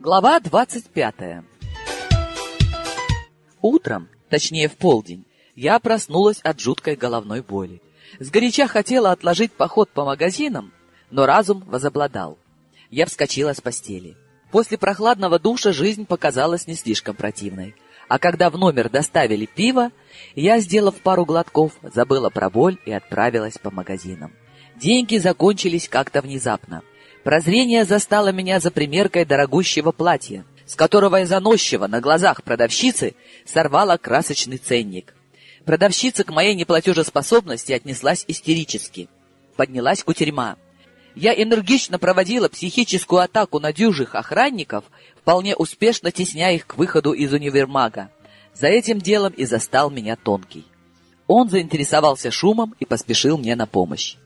Глава двадцать пятая Утром, точнее в полдень, я проснулась от жуткой головной боли. Сгоряча хотела отложить поход по магазинам, но разум возобладал. Я вскочила с постели. После прохладного душа жизнь показалась не слишком противной. А когда в номер доставили пиво, я, сделав пару глотков, забыла про боль и отправилась по магазинам. Деньги закончились как-то внезапно. Прозрение застало меня за примеркой дорогущего платья, с которого из заносчиво на глазах продавщицы сорвала красочный ценник. Продавщица к моей неплатежеспособности отнеслась истерически. Поднялась кутерьма. Я энергично проводила психическую атаку на дюжих охранников, вполне успешно тесняя их к выходу из универмага. За этим делом и застал меня Тонкий. Он заинтересовался шумом и поспешил мне на помощь.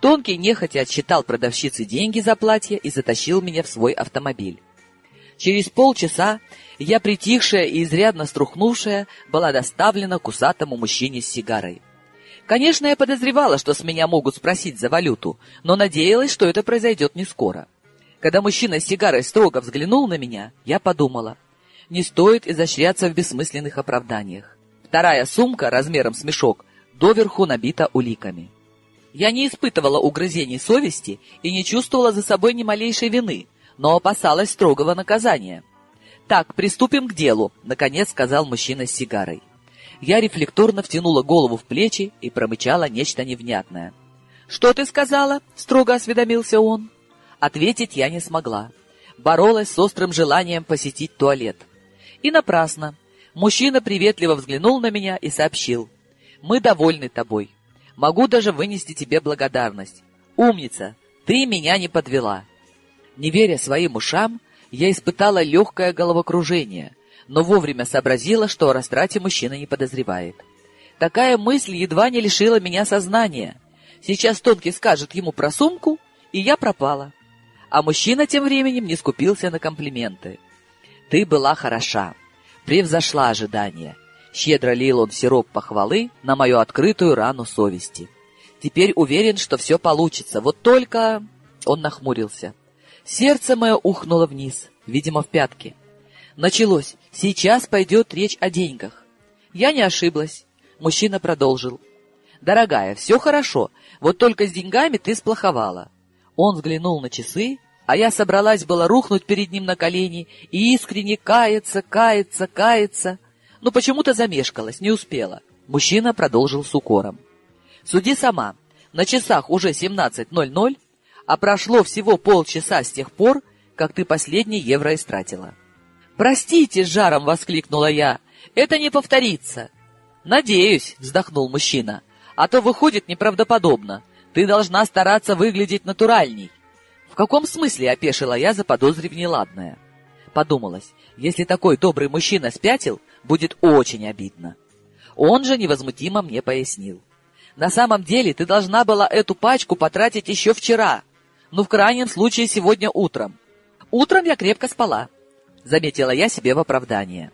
Тонкий нехотя отсчитал продавщице деньги за платье и затащил меня в свой автомобиль. Через полчаса я, притихшая и изрядно струхнувшая, была доставлена к усатому мужчине с сигарой. Конечно, я подозревала, что с меня могут спросить за валюту, но надеялась, что это произойдет не скоро. Когда мужчина с сигарой строго взглянул на меня, я подумала, не стоит изощряться в бессмысленных оправданиях. Вторая сумка размером с мешок доверху набита уликами. Я не испытывала угрызений совести и не чувствовала за собой ни малейшей вины, но опасалась строгого наказания. «Так, приступим к делу», — наконец сказал мужчина с сигарой. Я рефлекторно втянула голову в плечи и промычала нечто невнятное. «Что ты сказала?» — строго осведомился он. Ответить я не смогла. Боролась с острым желанием посетить туалет. И напрасно. Мужчина приветливо взглянул на меня и сообщил. «Мы довольны тобой. Могу даже вынести тебе благодарность. Умница, ты меня не подвела. Не веря своим ушам, я испытала легкое головокружение, но вовремя сообразила, что о растрате мужчина не подозревает. Такая мысль едва не лишила меня сознания. Сейчас Тонкий скажет ему про сумку, и я пропала. А мужчина тем временем не скупился на комплименты. «Ты была хороша, превзошла ожидания. Щедро лил он сироп похвалы на мою открытую рану совести. Теперь уверен, что все получится. Вот только... Он нахмурился. Сердце мое ухнуло вниз, видимо, в пятки. Началось. Сейчас пойдет речь о деньгах. Я не ошиблась. Мужчина продолжил. «Дорогая, все хорошо, вот только с деньгами ты сплоховала». Он взглянул на часы, а я собралась была рухнуть перед ним на колени и искренне каяться, каяться, каяться но почему-то замешкалась, не успела. Мужчина продолжил с укором. «Суди сама. На часах уже 17.00, а прошло всего полчаса с тех пор, как ты последний евро истратила». «Простите!» — с жаром воскликнула я. «Это не повторится!» «Надеюсь!» — вздохнул мужчина. «А то выходит неправдоподобно. Ты должна стараться выглядеть натуральней». «В каком смысле?» — опешила я, заподозрив неладное. Подумалось, если такой добрый мужчина спятил, будет очень обидно. Он же невозмутимо мне пояснил. На самом деле ты должна была эту пачку потратить еще вчера, ну, в крайнем случае, сегодня утром. Утром я крепко спала, заметила я себе в оправдание.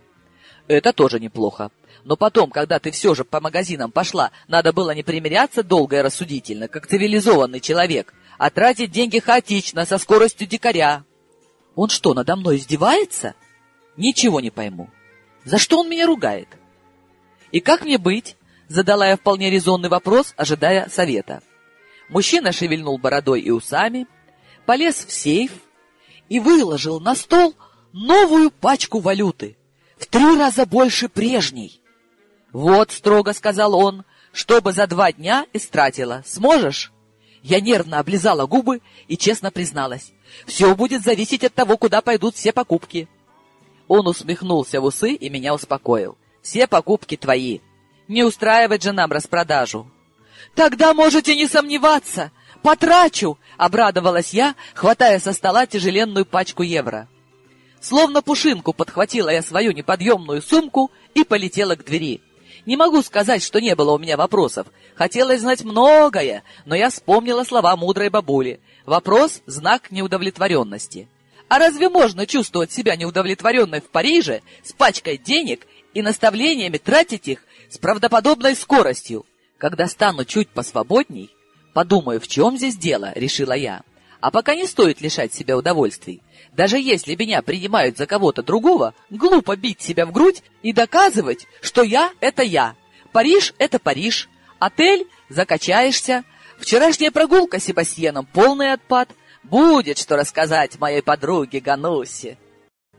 Это тоже неплохо. Но потом, когда ты все же по магазинам пошла, надо было не примиряться долго и рассудительно, как цивилизованный человек, а тратить деньги хаотично, со скоростью дикаря. Он что, надо мной издевается? Ничего не пойму. За что он меня ругает? И как мне быть? Задала я вполне резонный вопрос, ожидая совета. Мужчина шевельнул бородой и усами, полез в сейф и выложил на стол новую пачку валюты, в три раза больше прежней. «Вот», — строго сказал он, — «чтобы за два дня истратила. Сможешь?» Я нервно облизала губы и честно призналась. «Все будет зависеть от того, куда пойдут все покупки». Он усмехнулся в усы и меня успокоил. «Все покупки твои. Не устраивать же нам распродажу». «Тогда можете не сомневаться. Потрачу!» — обрадовалась я, хватая со стола тяжеленную пачку евро. Словно пушинку подхватила я свою неподъемную сумку и полетела к двери. Не могу сказать, что не было у меня вопросов. Хотелось знать многое, но я вспомнила слова мудрой бабули. Вопрос — знак неудовлетворенности. А разве можно чувствовать себя неудовлетворенной в Париже с пачкой денег и наставлениями тратить их с правдоподобной скоростью? Когда стану чуть посвободней, подумаю, в чем здесь дело, решила я. А пока не стоит лишать себя удовольствий. Даже если меня принимают за кого-то другого, глупо бить себя в грудь и доказывать, что я — это я. Париж — это Париж. Отель — закачаешься. Вчерашняя прогулка с Себастьяном — полный отпад. Будет что рассказать моей подруге Ганусе.